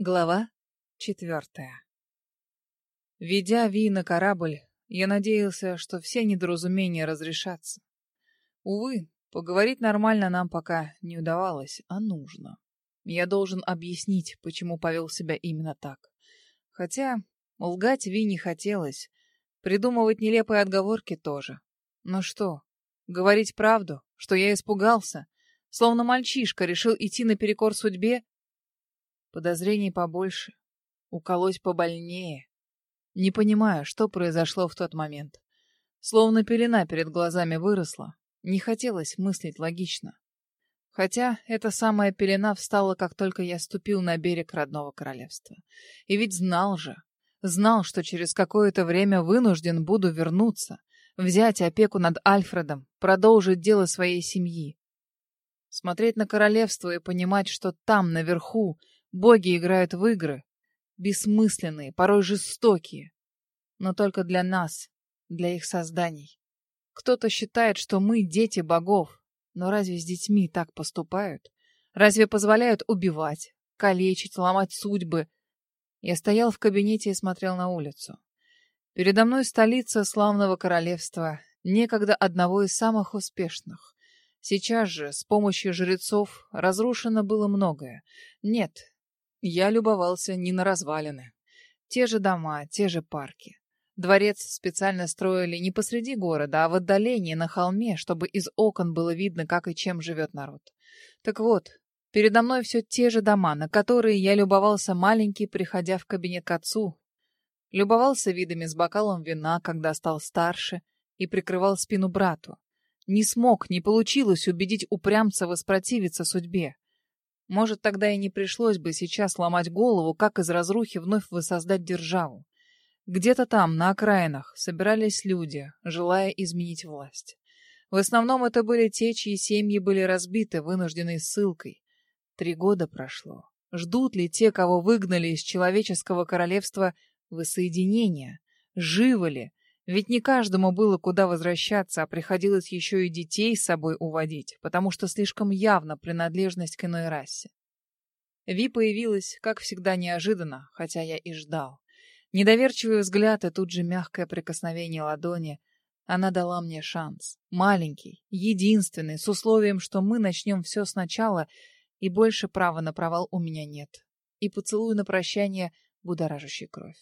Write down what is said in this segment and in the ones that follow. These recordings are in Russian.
Глава четвертая Ведя Ви на корабль, я надеялся, что все недоразумения разрешатся. Увы, поговорить нормально нам пока не удавалось, а нужно. Я должен объяснить, почему повел себя именно так. Хотя лгать Ви не хотелось, придумывать нелепые отговорки тоже. Но что, говорить правду, что я испугался, словно мальчишка решил идти наперекор судьбе Подозрений побольше. Уколоть побольнее. Не понимаю, что произошло в тот момент. Словно пелена перед глазами выросла. Не хотелось мыслить логично. Хотя эта самая пелена встала, как только я ступил на берег родного королевства. И ведь знал же, знал, что через какое-то время вынужден буду вернуться, взять опеку над Альфредом, продолжить дело своей семьи. Смотреть на королевство и понимать, что там, наверху, Боги играют в игры, бессмысленные, порой жестокие, но только для нас, для их созданий. Кто-то считает, что мы дети богов, но разве с детьми так поступают? Разве позволяют убивать, калечить, ломать судьбы? Я стоял в кабинете и смотрел на улицу. Передо мной столица славного королевства, некогда одного из самых успешных. Сейчас же с помощью жрецов разрушено было многое. Нет, я любовался не на развалины. Те же дома, те же парки. Дворец специально строили не посреди города, а в отдалении, на холме, чтобы из окон было видно, как и чем живет народ. Так вот, передо мной все те же дома, на которые я любовался маленький, приходя в кабинет к отцу. Любовался видами с бокалом вина, когда стал старше, и прикрывал спину брату. Не смог, не получилось убедить упрямца воспротивиться судьбе. Может, тогда и не пришлось бы сейчас ломать голову, как из разрухи вновь воссоздать державу. Где-то там, на окраинах, собирались люди, желая изменить власть. В основном это были те, чьи семьи были разбиты, вынужденной ссылкой. Три года прошло. Ждут ли те, кого выгнали из человеческого королевства, воссоединения? Живы ли? Ведь не каждому было куда возвращаться, а приходилось еще и детей с собой уводить, потому что слишком явно принадлежность к иной расе. Ви появилась, как всегда, неожиданно, хотя я и ждал. Недоверчивый взгляд и тут же мягкое прикосновение ладони. Она дала мне шанс. Маленький, единственный, с условием, что мы начнем все сначала, и больше права на провал у меня нет. И поцелуй на прощание, будоражащий кровь.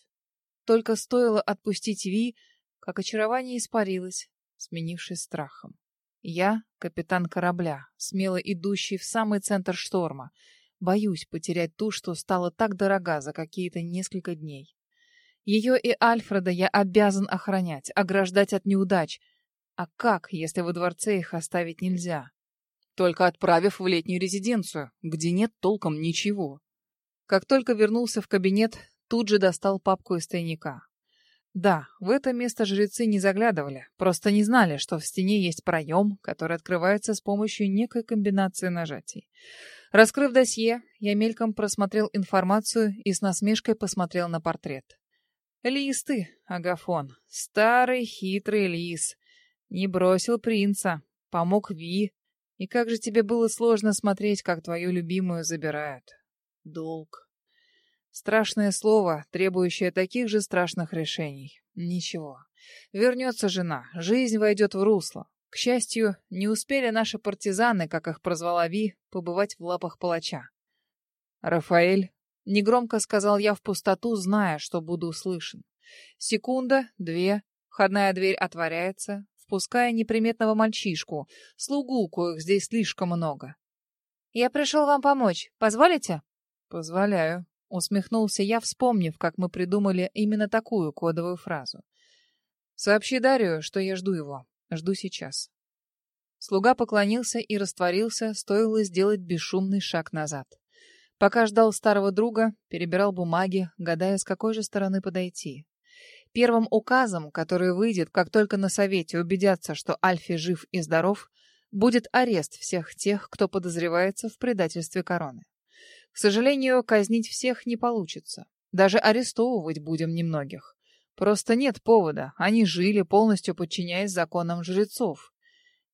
Только стоило отпустить Ви, как очарование испарилось, сменившись страхом. Я — капитан корабля, смело идущий в самый центр шторма. Боюсь потерять ту, что стала так дорога за какие-то несколько дней. Ее и Альфреда я обязан охранять, ограждать от неудач. А как, если во дворце их оставить нельзя? Только отправив в летнюю резиденцию, где нет толком ничего. Как только вернулся в кабинет, тут же достал папку из тайника. Да, в это место жрецы не заглядывали, просто не знали, что в стене есть проем, который открывается с помощью некой комбинации нажатий. Раскрыв досье, я мельком просмотрел информацию и с насмешкой посмотрел на портрет. Лис ты, Агафон, старый хитрый лис. Не бросил принца, помог Ви. И как же тебе было сложно смотреть, как твою любимую забирают. Долг. Страшное слово, требующее таких же страшных решений. Ничего. Вернется жена, жизнь войдет в русло. К счастью, не успели наши партизаны, как их прозвала Ви, побывать в лапах палача. «Рафаэль», — негромко сказал я в пустоту, зная, что буду услышан. Секунда, две, входная дверь отворяется, впуская неприметного мальчишку, слугу, коих здесь слишком много. «Я пришел вам помочь. Позволите?» «Позволяю», Усмехнулся я, вспомнив, как мы придумали именно такую кодовую фразу. «Сообщи Дарию, что я жду его. Жду сейчас». Слуга поклонился и растворился, стоило сделать бесшумный шаг назад. Пока ждал старого друга, перебирал бумаги, гадая, с какой же стороны подойти. Первым указом, который выйдет, как только на совете убедятся, что Альфи жив и здоров, будет арест всех тех, кто подозревается в предательстве короны. К сожалению, казнить всех не получится. Даже арестовывать будем немногих. Просто нет повода. Они жили, полностью подчиняясь законам жрецов.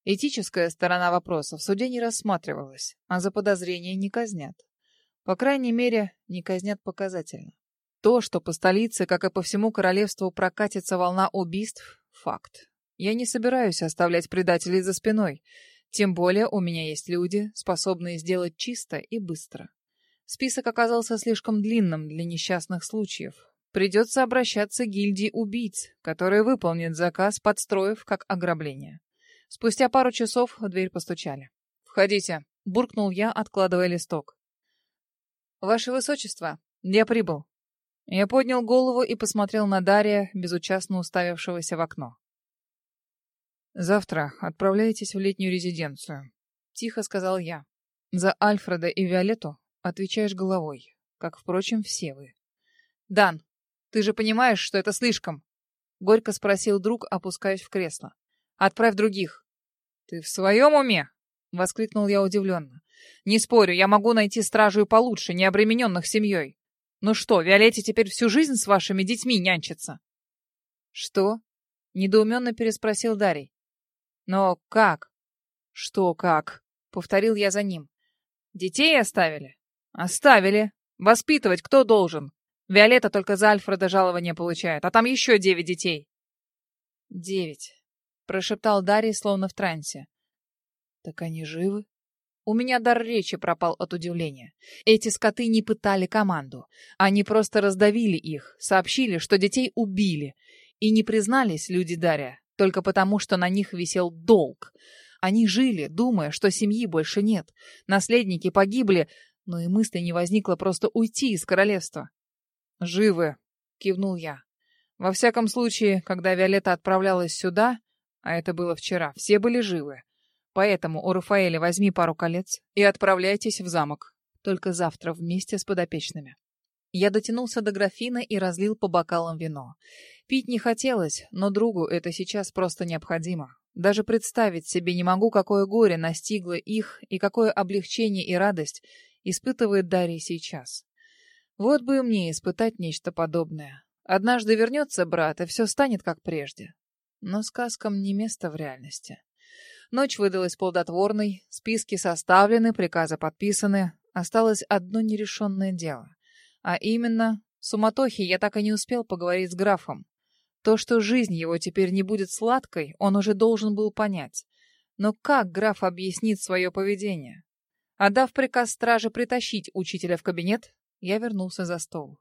Этическая сторона вопроса в суде не рассматривалась, а за подозрение не казнят. По крайней мере, не казнят показательно. То, что по столице, как и по всему королевству, прокатится волна убийств — факт. Я не собираюсь оставлять предателей за спиной. Тем более у меня есть люди, способные сделать чисто и быстро. Список оказался слишком длинным для несчастных случаев. Придется обращаться к гильдии убийц, которая выполнит заказ, подстроив как ограбление. Спустя пару часов в дверь постучали. «Входите», — буркнул я, откладывая листок. «Ваше Высочество, я прибыл». Я поднял голову и посмотрел на Дария, безучастно уставившегося в окно. «Завтра отправляйтесь в летнюю резиденцию», — тихо сказал я. «За Альфреда и Виолетту отвечаешь головой, как, впрочем, все вы». «Дан, ты же понимаешь, что это слишком?» — горько спросил друг, опускаясь в кресло. «Отправь других». «Ты в своем уме?» — воскликнул я удивленно. «Не спорю, я могу найти стражу и получше, не обремененных семьей. Ну что, Виолетте теперь всю жизнь с вашими детьми нянчится?» «Что?» — недоуменно переспросил Дарий. «Но как?» «Что как?» — повторил я за ним. «Детей оставили?» «Оставили. Воспитывать кто должен? Виолетта только за Альфреда жалование получает, а там еще девять детей». «Девять», — прошептал Дарий, словно в трансе. «Так они живы?» У меня дар речи пропал от удивления. Эти скоты не пытали команду. Они просто раздавили их, сообщили, что детей убили. И не признались люди Дарья, только потому, что на них висел долг. Они жили, думая, что семьи больше нет. Наследники погибли, но и мысли не возникло просто уйти из королевства. «Живы», — кивнул я. «Во всяком случае, когда Виолетта отправлялась сюда, а это было вчера, все были живы. Поэтому у Рафаэля возьми пару колец и отправляйтесь в замок. Только завтра вместе с подопечными. Я дотянулся до графина и разлил по бокалам вино. Пить не хотелось, но другу это сейчас просто необходимо. Даже представить себе не могу, какое горе настигло их и какое облегчение и радость испытывает Дарья сейчас. Вот бы мне испытать нечто подобное. Однажды вернется брат, и все станет как прежде. Но сказкам не место в реальности. Ночь выдалась плодотворной, списки составлены, приказы подписаны. Осталось одно нерешенное дело. А именно, в суматохе я так и не успел поговорить с графом. То, что жизнь его теперь не будет сладкой, он уже должен был понять. Но как граф объяснит свое поведение? Отдав приказ страже притащить учителя в кабинет, я вернулся за стол.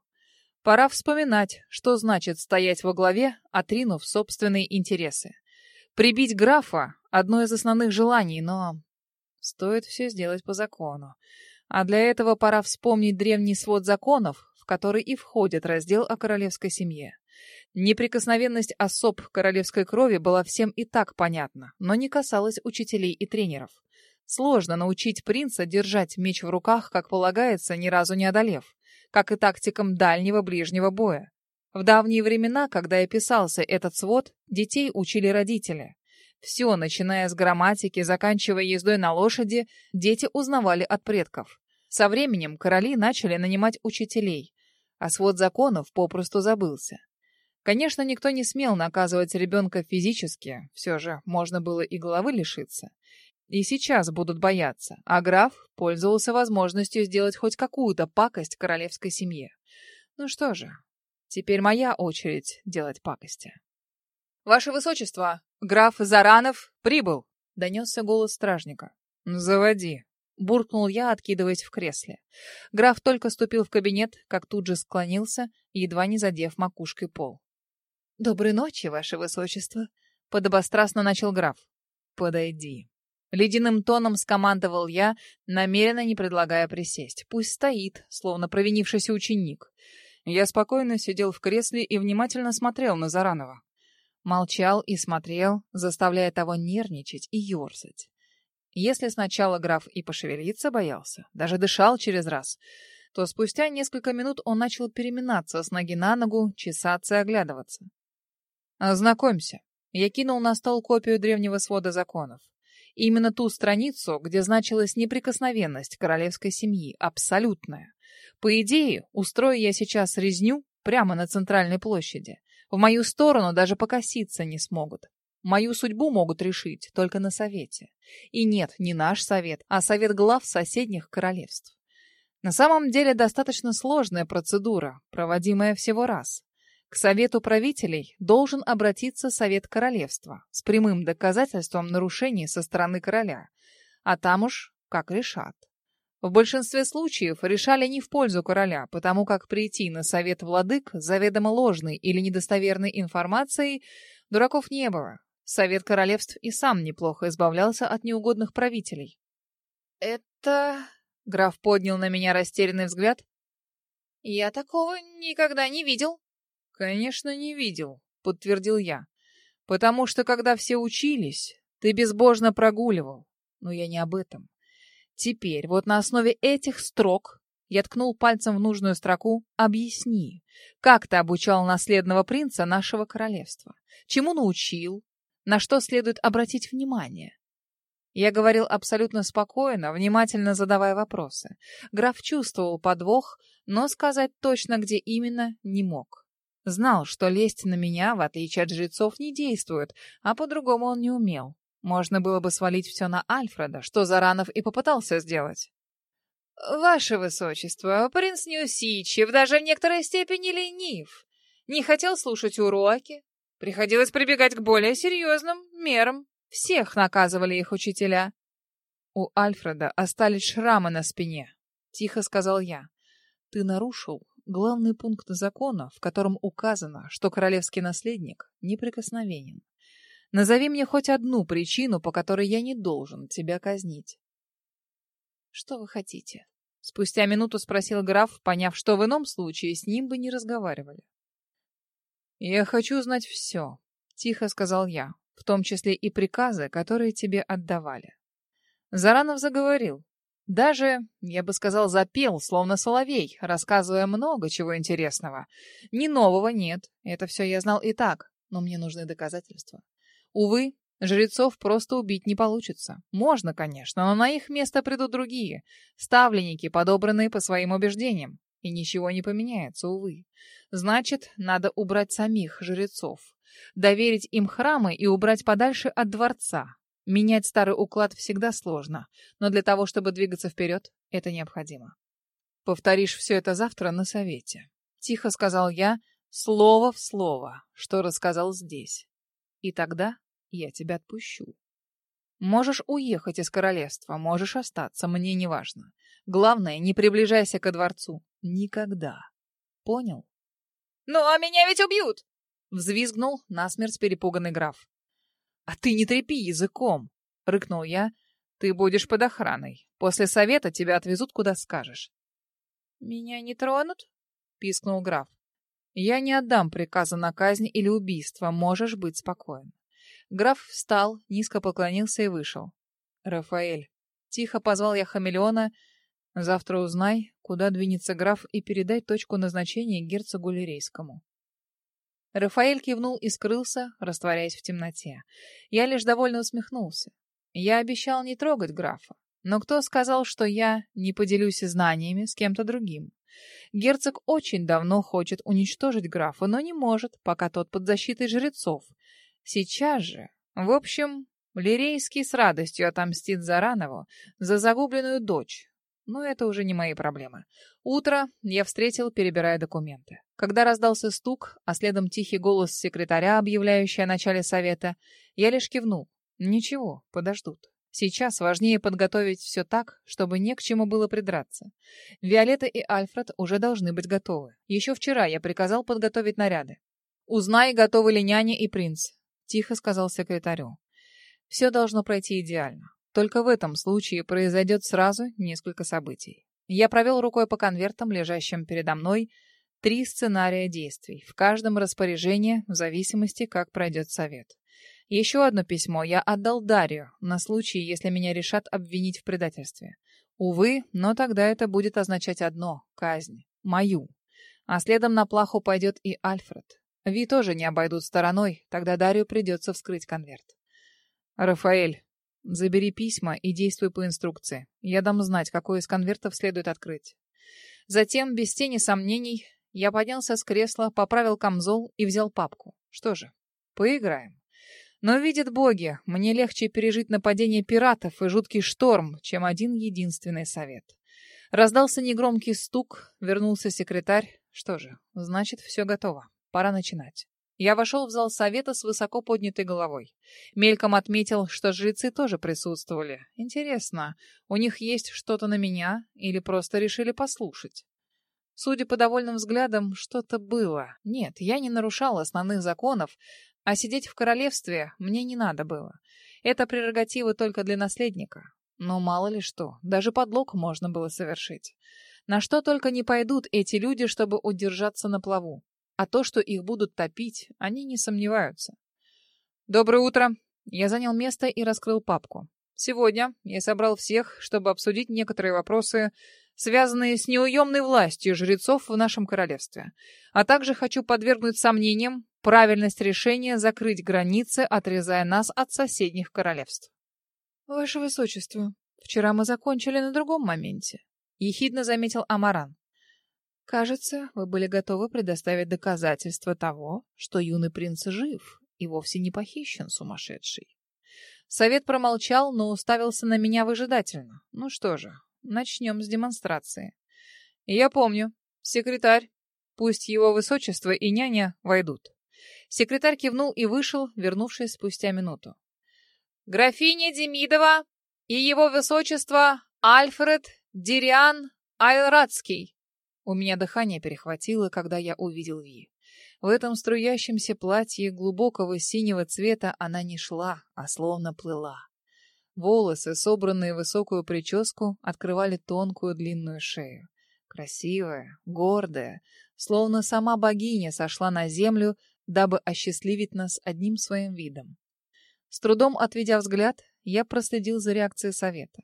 Пора вспоминать, что значит стоять во главе, отринув собственные интересы. Прибить графа — одно из основных желаний, но стоит все сделать по закону. А для этого пора вспомнить древний свод законов, в который и входит раздел о королевской семье. Неприкосновенность особ королевской крови была всем и так понятна, но не касалась учителей и тренеров. Сложно научить принца держать меч в руках, как полагается, ни разу не одолев, как и тактикам дальнего ближнего боя. В давние времена, когда я писался этот свод, детей учили родители. Все, начиная с грамматики, заканчивая ездой на лошади, дети узнавали от предков. Со временем короли начали нанимать учителей, а свод законов попросту забылся. Конечно, никто не смел наказывать ребенка физически, все же можно было и головы лишиться. И сейчас будут бояться, а граф пользовался возможностью сделать хоть какую-то пакость королевской семье. Ну что же, Теперь моя очередь делать пакости. «Ваше Высочество, граф Заранов прибыл!» — донесся голос стражника. «Заводи!» — буркнул я, откидываясь в кресле. Граф только ступил в кабинет, как тут же склонился, едва не задев макушкой пол. «Доброй ночи, Ваше Высочество!» — подобострастно начал граф. «Подойди!» Ледяным тоном скомандовал я, намеренно не предлагая присесть. Пусть стоит, словно провинившийся ученик. Я спокойно сидел в кресле и внимательно смотрел на Заранова. Молчал и смотрел, заставляя того нервничать и ерзать. Если сначала граф и пошевелиться боялся, даже дышал через раз, то спустя несколько минут он начал переминаться с ноги на ногу, чесаться и оглядываться. «Ознакомься». Я кинул на стол копию древнего свода законов. Именно ту страницу, где значилась неприкосновенность королевской семьи, абсолютная. По идее, устрою я сейчас резню прямо на центральной площади. В мою сторону даже покоситься не смогут. Мою судьбу могут решить только на совете. И нет, не наш совет, а совет глав соседних королевств. На самом деле достаточно сложная процедура, проводимая всего раз. К Совету правителей должен обратиться Совет Королевства с прямым доказательством нарушений со стороны короля, а там уж как решат. В большинстве случаев решали не в пользу короля, потому как прийти на совет владык заведомо ложной или недостоверной информацией дураков не было. Совет королевств и сам неплохо избавлялся от неугодных правителей. «Это...» — граф поднял на меня растерянный взгляд. «Я такого никогда не видел». «Конечно, не видел», — подтвердил я. «Потому что, когда все учились, ты безбожно прогуливал. Но я не об этом. Теперь вот на основе этих строк я ткнул пальцем в нужную строку «Объясни, как ты обучал наследного принца нашего королевства? Чему научил? На что следует обратить внимание?» Я говорил абсолютно спокойно, внимательно задавая вопросы. Граф чувствовал подвох, но сказать точно, где именно, не мог. Знал, что лезть на меня, в отличие от жрецов, не действует, а по-другому он не умел. Можно было бы свалить все на Альфреда, что Заранов и попытался сделать. «Ваше Высочество, принц Неусичев даже в некоторой степени ленив. Не хотел слушать уроки. Приходилось прибегать к более серьезным мерам. Всех наказывали их учителя». «У Альфреда остались шрамы на спине», — тихо сказал я. «Ты нарушил главный пункт закона, в котором указано, что королевский наследник неприкосновенен. Назови мне хоть одну причину, по которой я не должен тебя казнить. Что вы хотите? Спустя минуту спросил граф, поняв, что в ином случае с ним бы не разговаривали. Я хочу знать все, тихо сказал я, в том числе и приказы, которые тебе отдавали. Заранов заговорил. Даже, я бы сказал, запел, словно соловей, рассказывая много чего интересного. Ни нового нет, это все я знал и так, но мне нужны доказательства. Увы, жрецов просто убить не получится. Можно, конечно, но на их место придут другие, ставленники, подобранные по своим убеждениям. И ничего не поменяется, увы. Значит, надо убрать самих жрецов, доверить им храмы и убрать подальше от дворца. Менять старый уклад всегда сложно, но для того, чтобы двигаться вперед, это необходимо. Повторишь все это завтра на совете. Тихо сказал я, слово в слово, что рассказал здесь. И тогда я тебя отпущу. Можешь уехать из королевства, можешь остаться, мне не важно. Главное, не приближайся ко дворцу. Никогда. Понял? «Ну, а меня ведь убьют!» — взвизгнул насмерть перепуганный граф. «А ты не трепи языком!» — рыкнул я. «Ты будешь под охраной. После совета тебя отвезут, куда скажешь». «Меня не тронут?» — пискнул граф. «Я не отдам приказа на казнь или убийство, можешь быть спокоен. Граф встал, низко поклонился и вышел. «Рафаэль». Тихо позвал я хамелеона. «Завтра узнай, куда двинется граф, и передай точку назначения герцогу Лирейскому». Рафаэль кивнул и скрылся, растворяясь в темноте. Я лишь довольно усмехнулся. Я обещал не трогать графа. Но кто сказал, что я не поделюсь знаниями с кем-то другим? Герцог очень давно хочет уничтожить графа, но не может, пока тот под защитой жрецов. Сейчас же, в общем, Лирейский с радостью отомстит Заранову за загубленную дочь. Но это уже не мои проблемы. Утро я встретил, перебирая документы. Когда раздался стук, а следом тихий голос секретаря, объявляющий о начале совета, я лишь кивнул. Ничего, подождут. Сейчас важнее подготовить все так, чтобы не к чему было придраться. Виолетта и Альфред уже должны быть готовы. Еще вчера я приказал подготовить наряды. Узнай, готовы ли няня и принц. — тихо сказал секретарю. «Все должно пройти идеально. Только в этом случае произойдет сразу несколько событий. Я провел рукой по конвертам, лежащим передо мной, три сценария действий, в каждом распоряжении, в зависимости, как пройдет совет. Еще одно письмо я отдал Дарью, на случай, если меня решат обвинить в предательстве. Увы, но тогда это будет означать одно — казнь. Мою. А следом на плаху пойдет и Альфред. Ви тоже не обойдут стороной, тогда Дарью придется вскрыть конверт. «Рафаэль, забери письма и действуй по инструкции. Я дам знать, какой из конвертов следует открыть». Затем, без тени сомнений, я поднялся с кресла, поправил камзол и взял папку. Что же, поиграем. Но, видят боги, мне легче пережить нападение пиратов и жуткий шторм, чем один единственный совет. Раздался негромкий стук, вернулся секретарь. Что же, значит, все готово. Пора начинать. Я вошел в зал совета с высоко поднятой головой. Мельком отметил, что жрецы тоже присутствовали. Интересно, у них есть что-то на меня или просто решили послушать? Судя по довольным взглядам, что-то было. Нет, я не нарушал основных законов, а сидеть в королевстве мне не надо было. Это прерогатива только для наследника. Но мало ли что, даже подлог можно было совершить. На что только не пойдут эти люди, чтобы удержаться на плаву. А то, что их будут топить, они не сомневаются. «Доброе утро!» Я занял место и раскрыл папку. Сегодня я собрал всех, чтобы обсудить некоторые вопросы, связанные с неуемной властью жрецов в нашем королевстве. А также хочу подвергнуть сомнениям правильность решения закрыть границы, отрезая нас от соседних королевств. «Ваше Высочество, вчера мы закончили на другом моменте», — ехидно заметил Амаран. «Кажется, вы были готовы предоставить доказательства того, что юный принц жив и вовсе не похищен сумасшедший». Совет промолчал, но уставился на меня выжидательно. Ну что же, начнем с демонстрации. Я помню. Секретарь. Пусть его высочество и няня войдут. Секретарь кивнул и вышел, вернувшись спустя минуту. Графиня Демидова и его высочество Альфред Дириан Айлрадский. У меня дыхание перехватило, когда я увидел Ви. В этом струящемся платье глубокого синего цвета она не шла, а словно плыла. Волосы, собранные в высокую прическу, открывали тонкую длинную шею. Красивая, гордая, словно сама богиня сошла на землю, дабы осчастливить нас одним своим видом. С трудом отведя взгляд, я проследил за реакцией совета.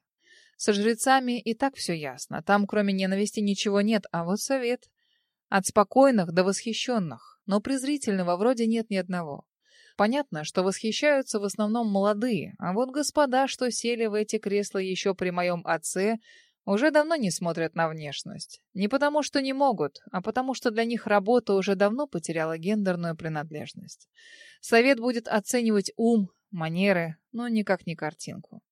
Со жрецами и так все ясно. Там, кроме ненависти, ничего нет, а вот совет. От спокойных до восхищенных, но презрительного вроде нет ни одного. Понятно, что восхищаются в основном молодые, а вот господа, что сели в эти кресла еще при моем отце, уже давно не смотрят на внешность. Не потому, что не могут, а потому, что для них работа уже давно потеряла гендерную принадлежность. Совет будет оценивать ум, манеры, но никак не картинку.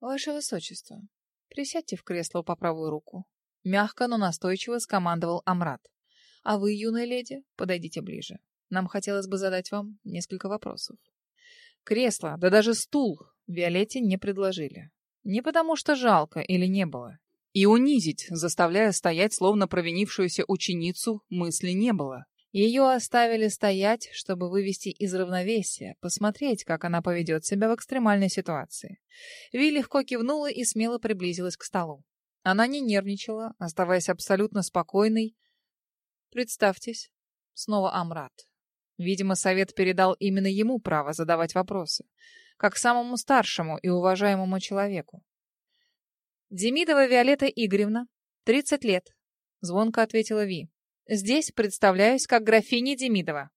«Ваше Высочество, присядьте в кресло по правую руку». Мягко, но настойчиво скомандовал Амрат. «А вы, юная леди, подойдите ближе. Нам хотелось бы задать вам несколько вопросов». Кресло, да даже стул Виолетте не предложили. Не потому что жалко или не было. И унизить, заставляя стоять словно провинившуюся ученицу, мысли не было. Ее оставили стоять, чтобы вывести из равновесия, посмотреть, как она поведет себя в экстремальной ситуации. Ви легко кивнула и смело приблизилась к столу. Она не нервничала, оставаясь абсолютно спокойной. «Представьтесь». Снова Амрат. Видимо, совет передал именно ему право задавать вопросы, как самому старшему и уважаемому человеку. «Демидова Виолетта Игоревна, 30 лет», — звонко ответила Ви. Здесь представляюсь как графиня Демидова.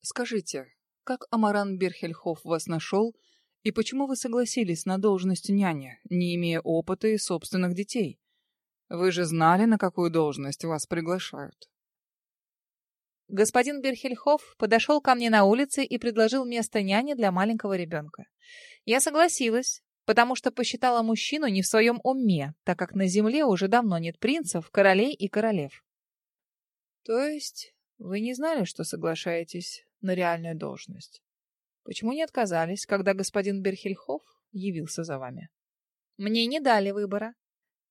Скажите, как Амаран Берхельхоф вас нашел и почему вы согласились на должность няни, не имея опыта и собственных детей? Вы же знали, на какую должность вас приглашают. Господин Берхельхоф подошел ко мне на улице и предложил место няни для маленького ребенка. Я согласилась, потому что посчитала мужчину не в своем уме, так как на земле уже давно нет принцев, королей и королев. То есть вы не знали, что соглашаетесь на реальную должность? Почему не отказались, когда господин Берхельхоф явился за вами? Мне не дали выбора.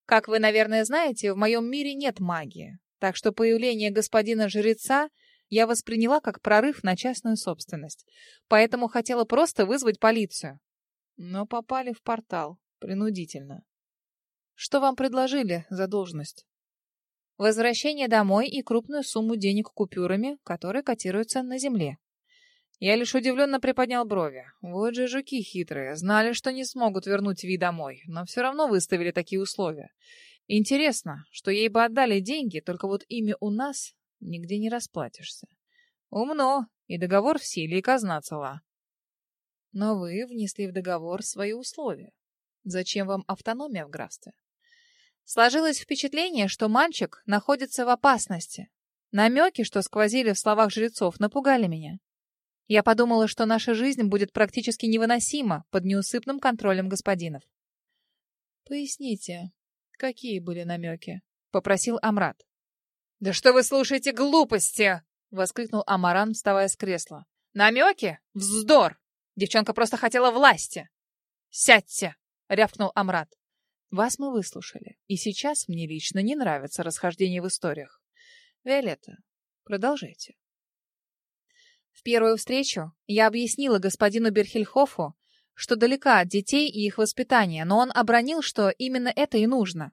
Как вы, наверное, знаете, в моем мире нет магии, так что появление господина-жреца я восприняла как прорыв на частную собственность, поэтому хотела просто вызвать полицию. Но попали в портал, принудительно. Что вам предложили за должность? возвращение домой и крупную сумму денег купюрами, которые котируются на земле. Я лишь удивленно приподнял брови. Вот же жуки хитрые, знали, что не смогут вернуть Ви домой, но все равно выставили такие условия. Интересно, что ей бы отдали деньги, только вот ими у нас нигде не расплатишься. Умно, и договор в силе, и казна цела. Но вы внесли в договор свои условия. Зачем вам автономия в графстве? Сложилось впечатление, что мальчик находится в опасности. Намеки, что сквозили в словах жрецов, напугали меня. Я подумала, что наша жизнь будет практически невыносима под неусыпным контролем господинов. Поясните, Какие были намеки? Попросил Амрат. Да что вы слушаете глупости? Воскликнул Амаран, вставая с кресла. Намеки? Вздор! Девчонка просто хотела власти. Сядьте! Рявкнул Амрат. Вас мы выслушали, и сейчас мне лично не нравится расхождение в историях. Виолетта, продолжайте. В первую встречу я объяснила господину Берхельхофу, что далека от детей и их воспитания, но он обронил, что именно это и нужно.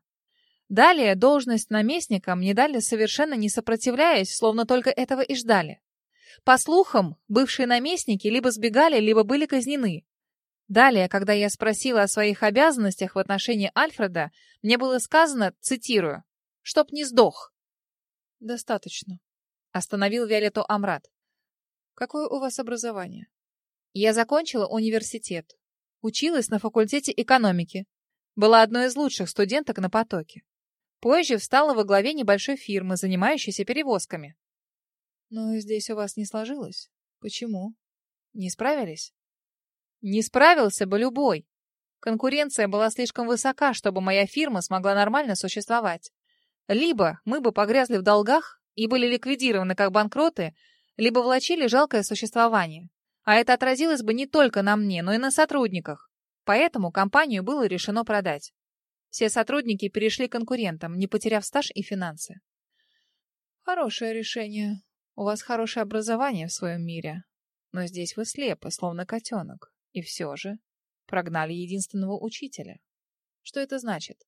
Далее должность наместника мне дали совершенно не сопротивляясь, словно только этого и ждали. По слухам, бывшие наместники либо сбегали, либо были казнены. Далее, когда я спросила о своих обязанностях в отношении Альфреда, мне было сказано, цитирую, «чтоб не сдох». «Достаточно», — остановил Виолетту Амрат. «Какое у вас образование?» «Я закончила университет. Училась на факультете экономики. Была одной из лучших студенток на потоке. Позже встала во главе небольшой фирмы, занимающейся перевозками. Но здесь у вас не сложилось. Почему? Не справились? Не справился бы любой. Конкуренция была слишком высока, чтобы моя фирма смогла нормально существовать. Либо мы бы погрязли в долгах и были ликвидированы как банкроты, либо влачили жалкое существование. А это отразилось бы не только на мне, но и на сотрудниках. Поэтому компанию было решено продать. Все сотрудники перешли к конкурентам, не потеряв стаж и финансы. Хорошее решение. У вас хорошее образование в своем мире. Но здесь вы слепы, словно котенок. И все же прогнали единственного учителя. Что это значит?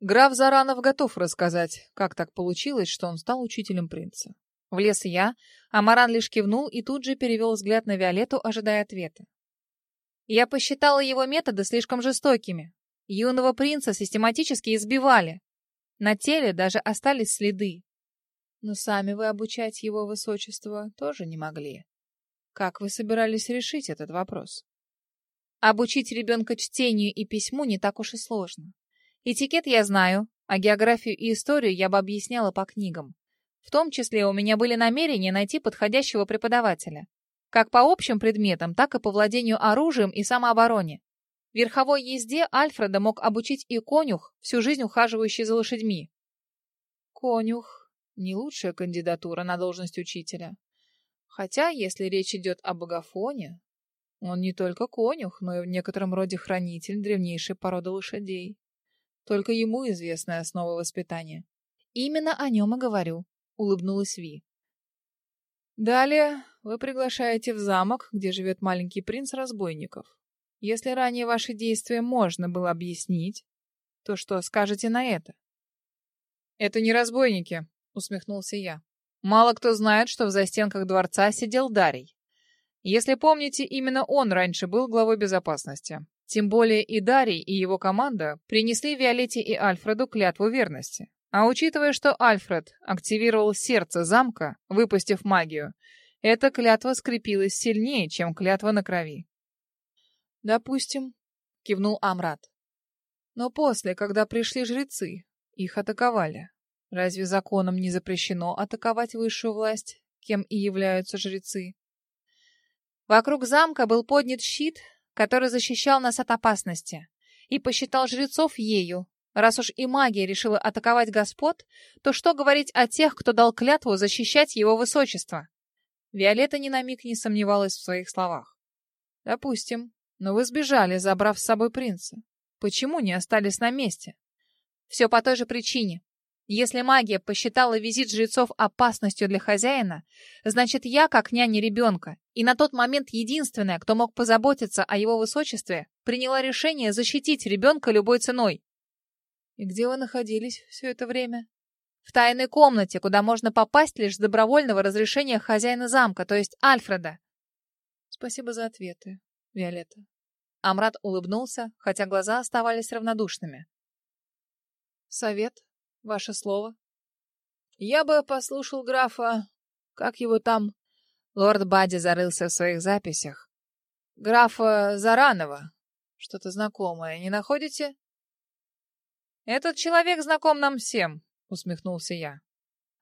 Граф Заранов готов рассказать, как так получилось, что он стал учителем принца. Влез я, а Маран лишь кивнул и тут же перевел взгляд на Виолетту, ожидая ответа. Я посчитала его методы слишком жестокими. Юного принца систематически избивали. На теле даже остались следы. Но сами вы обучать его высочество тоже не могли. Как вы собирались решить этот вопрос? Обучить ребенка чтению и письму не так уж и сложно. Этикет я знаю, а географию и историю я бы объясняла по книгам. В том числе у меня были намерения найти подходящего преподавателя. Как по общим предметам, так и по владению оружием и самообороне. Верховой езде Альфреда мог обучить и конюх, всю жизнь ухаживающий за лошадьми. Конюх — не лучшая кандидатура на должность учителя. Хотя, если речь идет об Агафоне, он не только конюх, но и в некотором роде хранитель древнейшей породы лошадей. Только ему известна основа воспитания. Именно о нем и говорю, улыбнулась Ви. Далее вы приглашаете в замок, где живет маленький принц разбойников. Если ранее ваши действия можно было объяснить, то что скажете на это? Это не разбойники, усмехнулся я. Мало кто знает, что в застенках дворца сидел Дарий. Если помните, именно он раньше был главой безопасности. Тем более и Дарий, и его команда принесли Виолетте и Альфреду клятву верности. А учитывая, что Альфред активировал сердце замка, выпустив магию, эта клятва скрепилась сильнее, чем клятва на крови. «Допустим», — кивнул Амрат. «Но после, когда пришли жрецы, их атаковали. Разве законом не запрещено атаковать высшую власть, кем и являются жрецы?» Вокруг замка был поднят щит, который защищал нас от опасности, и посчитал жрецов ею. Раз уж и магия решила атаковать господ, то что говорить о тех, кто дал клятву защищать его высочество? Виолетта ни на миг не сомневалась в своих словах. «Допустим», но вы сбежали, забрав с собой принца. Почему не остались на месте? Все по той же причине. Если магия посчитала визит жрецов опасностью для хозяина, значит, я, как няня ребенка, и на тот момент единственная, кто мог позаботиться о его высочестве, приняла решение защитить ребенка любой ценой. И где вы находились все это время? В тайной комнате, куда можно попасть лишь с добровольного разрешения хозяина замка, то есть Альфреда. Спасибо за ответы. Виолетта. Амрат улыбнулся, хотя глаза оставались равнодушными. Совет? Ваше слово? Я бы послушал графа... Как его там? Лорд Бадди зарылся в своих записях. Графа Заранова. Что-то знакомое, не находите? Этот человек знаком нам всем, усмехнулся я.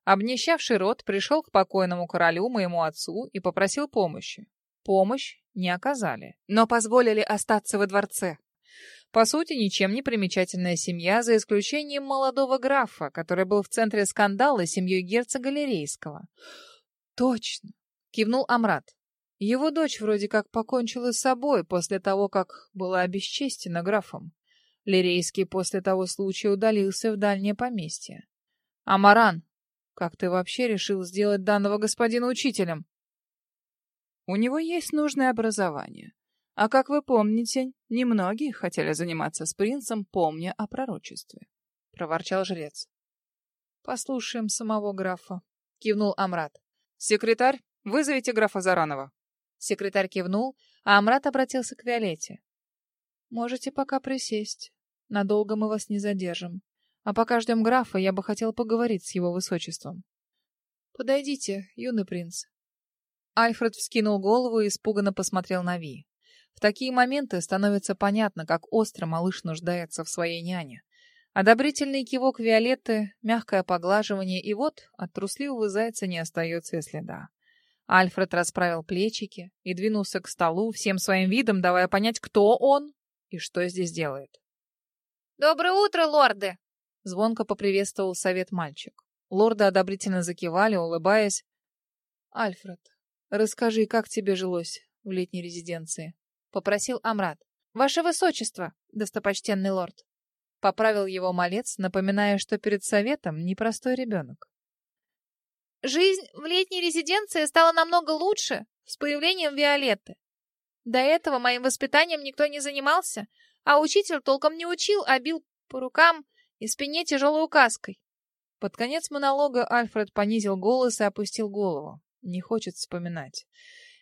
Обнищавший род пришел к покойному королю, моему отцу, и попросил помощи. Помощь не оказали, но позволили остаться во дворце. По сути, ничем не примечательная семья, за исключением молодого графа, который был в центре скандала с семьей герцога Галерейского. «Точно!» — кивнул Амрат. Его дочь вроде как покончила с собой после того, как была обесчестена графом. Лирейский после того случая удалился в дальнее поместье. «Амаран, как ты вообще решил сделать данного господина учителем?» «У него есть нужное образование. А как вы помните, немногие хотели заниматься с принцем, помня о пророчестве, — проворчал жрец. — Послушаем самого графа, — кивнул Амрат. — Секретарь, вызовите графа Заранова. Секретарь кивнул, а Амрат обратился к Виолетте. — Можете пока присесть. Надолго мы вас не задержим. А пока ждем графа, я бы хотел поговорить с его высочеством. — Подойдите, юный принц. Альфред вскинул голову и испуганно посмотрел на Ви. В такие моменты становится понятно, как остро малыш нуждается в своей няне. Одобрительный кивок Виолетты, мягкое поглаживание, и вот от трусливого зайца не остается и следа. Альфред расправил плечики и двинулся к столу, всем своим видом давая понять, кто он и что здесь делает. «Доброе утро, лорды!» — звонко поприветствовал совет мальчик. Лорды одобрительно закивали, улыбаясь. «Альфред, расскажи, как тебе жилось в летней резиденции?» попросил Амрат. «Ваше высочество, достопочтенный лорд!» Поправил его малец, напоминая, что перед советом непростой ребенок. «Жизнь в летней резиденции стала намного лучше с появлением Виолетты. До этого моим воспитанием никто не занимался, а учитель толком не учил, а бил по рукам и спине тяжелой указкой. Под конец монолога Альфред понизил голос и опустил голову. Не хочет вспоминать.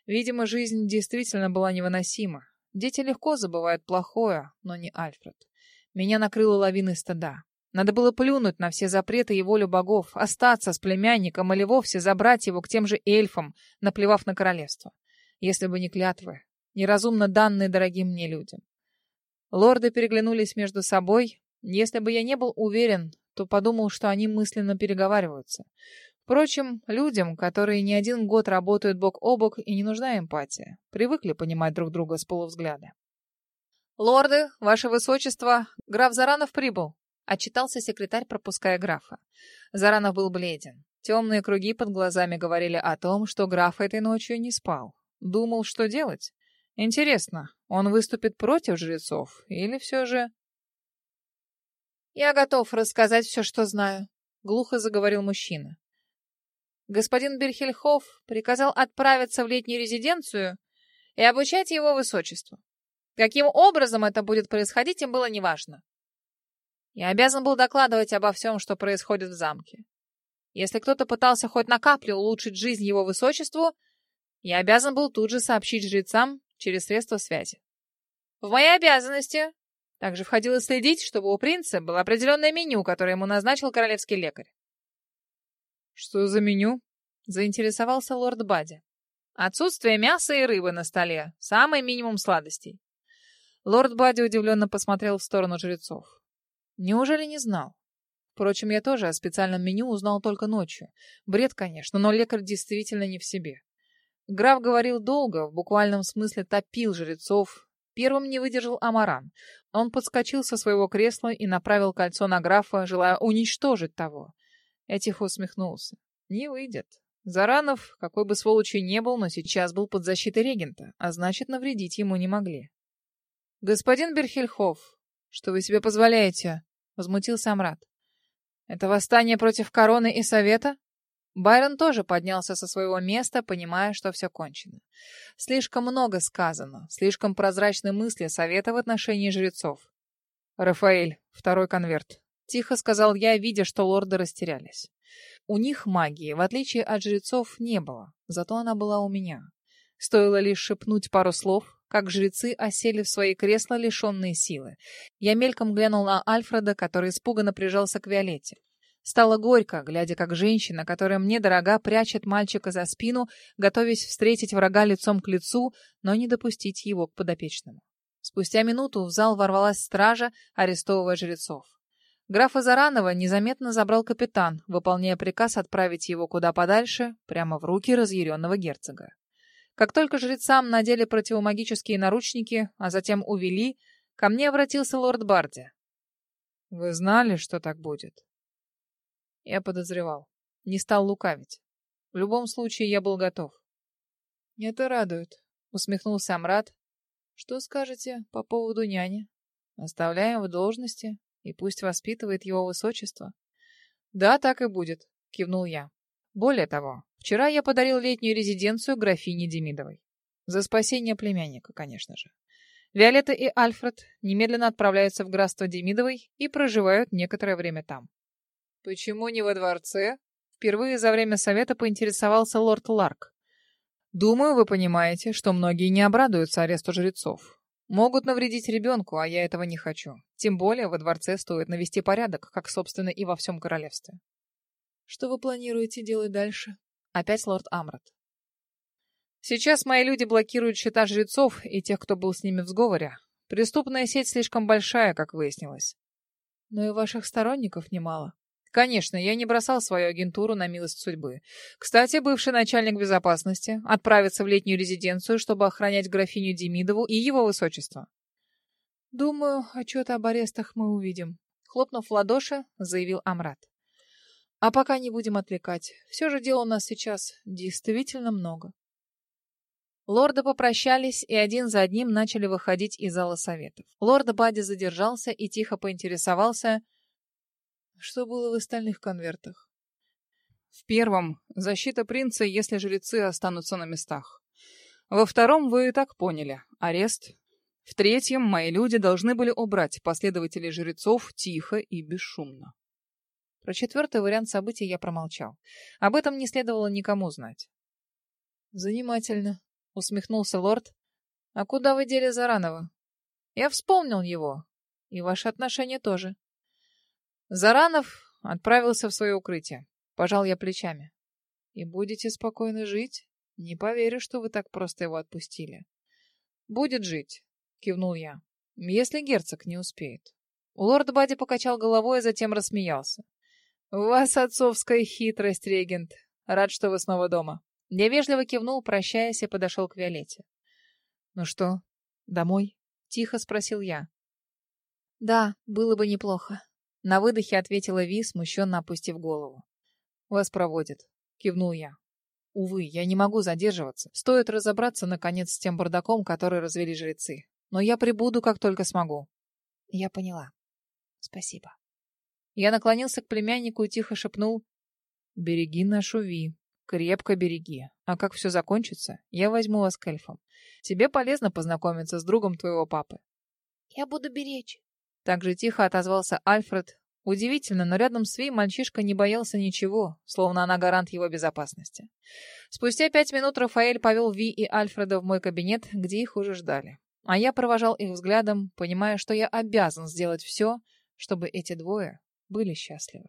Видимо, жизнь действительно была невыносима. Дети легко забывают плохое, но не Альфред. Меня накрыла лавиной стыда. Надо было плюнуть на все запреты и волю богов, остаться с племянником или вовсе забрать его к тем же эльфам, наплевав на королевство. Если бы не клятвы, неразумно данные дорогим мне людям. Лорды переглянулись между собой. Если бы я не был уверен, то подумал, что они мысленно переговариваются. Впрочем, людям, которые не один год работают бок о бок, и не нужна эмпатия. Привыкли понимать друг друга с полувзгляда. «Лорды, ваше высочество, граф Заранов прибыл», — отчитался секретарь, пропуская графа. Заранов был бледен. Темные круги под глазами говорили о том, что граф этой ночью не спал. Думал, что делать. Интересно, он выступит против жрецов или все же... «Я готов рассказать все, что знаю», — глухо заговорил мужчина. Господин Бирхельхоф приказал отправиться в летнюю резиденцию и обучать его высочеству. Каким образом это будет происходить, им было неважно. Я обязан был докладывать обо всем, что происходит в замке. Если кто-то пытался хоть на каплю улучшить жизнь его высочеству, я обязан был тут же сообщить жрецам через средства связи. В мои обязанности также входило следить, чтобы у принца было определенное меню, которое ему назначил королевский лекарь. «Что за меню?» — заинтересовался лорд Бади. «Отсутствие мяса и рыбы на столе. Самый минимум сладостей». Лорд Бади удивленно посмотрел в сторону жрецов. «Неужели не знал?» Впрочем, я тоже о специальном меню узнал только ночью. Бред, конечно, но лекарь действительно не в себе. Граф говорил долго, в буквальном смысле топил жрецов. Первым не выдержал Амаран. Он подскочил со своего кресла и направил кольцо на графа, желая уничтожить того. Этих усмехнулся. Не выйдет. Заранов, какой бы сволочью не был, но сейчас был под защитой регента, а значит, навредить ему не могли. «Господин Берхельхоф, что вы себе позволяете?» — возмутился Амрат. «Это восстание против короны и совета?» Байрон тоже поднялся со своего места, понимая, что все кончено. Слишком много сказано, слишком прозрачны мысли совета в отношении жрецов. «Рафаэль, второй конверт», — тихо сказал я, видя, что лорды растерялись. У них магии, в отличие от жрецов, не было, зато она была у меня. Стоило лишь шепнуть пару слов, как жрецы осели в свои кресла, лишенные силы. Я мельком глянул на Альфреда, который испуганно прижался к Виолетте. Стало горько, глядя, как женщина, которая мне дорога, прячет мальчика за спину, готовясь встретить врага лицом к лицу, но не допустить его к подопечному. Спустя минуту в зал ворвалась стража, арестовывая жрецов. Графа Заранова незаметно забрал капитан, выполняя приказ отправить его куда подальше, прямо в руки разъяренного герцога. Как только жрецам надели противомагические наручники, а затем увели, Ко мне обратился лорд Барди. Вы знали, что так будет? Я подозревал. Не стал лукавить. В любом случае, я был готов. Это радует, усмехнулся Амрат. Что скажете по поводу няни? Оставляем в должности, и пусть воспитывает его высочество. Да, так и будет, кивнул я. Более того, вчера я подарил летнюю резиденцию графине Демидовой. За спасение племянника, конечно же. Виолетта и Альфред немедленно отправляются в графство Демидовой и проживают некоторое время там. Почему не во дворце? Впервые за время совета поинтересовался лорд Ларк. Думаю, вы понимаете, что многие не обрадуются аресту жрецов. Могут навредить ребенку, а я этого не хочу. Тем более во дворце стоит навести порядок, как, собственно, и во всем королевстве. Что вы планируете делать дальше? Опять лорд Амрат. Сейчас мои люди блокируют счета жрецов и тех, кто был с ними в сговоре. Преступная сеть слишком большая, как выяснилось. Но и ваших сторонников немало. Конечно, я не бросал свою агентуру на милость судьбы. Кстати, бывший начальник безопасности отправится в летнюю резиденцию, чтобы охранять графиню Демидову и его высочество. Думаю, отчет об арестах мы увидим. Хлопнув в ладоши, заявил Амрат. А пока не будем отвлекать. Все же дел у нас сейчас действительно много. Лорды попрощались и один за одним начали выходить из зала советов. Лорд Бади задержался и тихо поинтересовался, что было в остальных конвертах? В первом — защита принца, если жрецы останутся на местах. Во втором вы и так поняли — арест. В третьем мои люди должны были убрать последователей жрецов тихо и бесшумно. Про четвертый вариант событий я промолчал. Об этом не следовало никому знать. «Занимательно», — усмехнулся лорд. «А куда вы дели Заранова?» «Я вспомнил его. И ваши отношения тоже». Заранов отправился в свое укрытие. Пожал я плечами. И будете спокойно жить? Не поверю, что вы так просто его отпустили. Будет жить, кивнул я, если герцог не успеет. Лорд Бади покачал головой, а затем рассмеялся. «У вас отцовская хитрость, регент. Рад, что вы снова дома». Я вежливо кивнул, прощаясь, и подошел к Виолетте. «Ну что, домой?» — тихо спросил я. «Да, было бы неплохо», на выдохе ответила Ви, смущенно опустив голову. «Вас проводят», — кивнул я. «Увы, я не могу задерживаться. Стоит разобраться, наконец, с тем бардаком, который развели жрецы. Но я прибуду, как только смогу». «Я поняла. Спасибо». Я наклонился к племяннику и тихо шепнул. «Береги нашу Ви. Крепко береги. А как все закончится, я возьму вас к эльфам. Тебе полезно познакомиться с другом твоего папы». «Я буду беречь», так же тихо отозвался Альфред. Удивительно, но рядом с Ви мальчишка не боялся ничего, словно она гарант его безопасности. Спустя пять минут Рафаэль повел Ви и Альфреда в мой кабинет, где их уже ждали. А я провожал их взглядом, понимая, что я обязан сделать все, чтобы эти двое были счастливы.